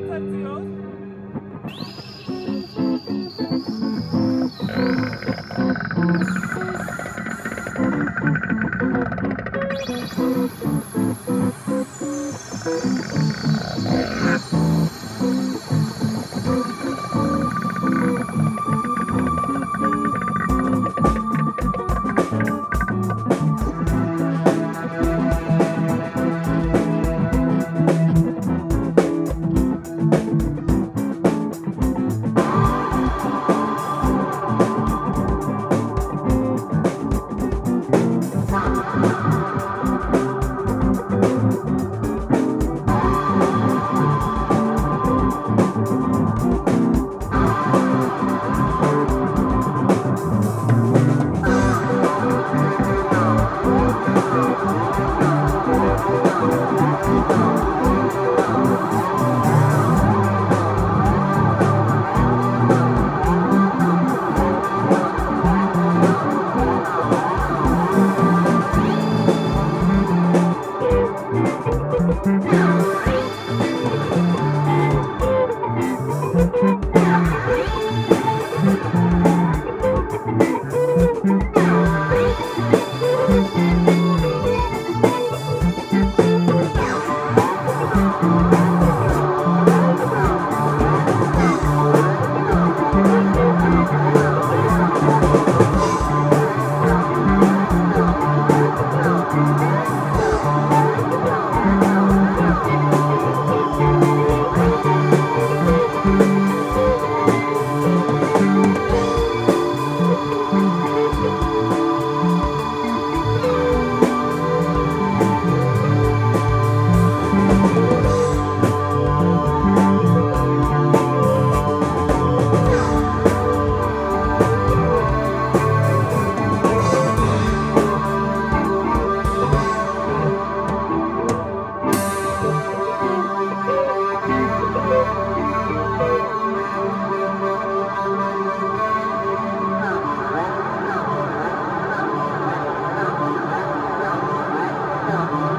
tartıyor. 아.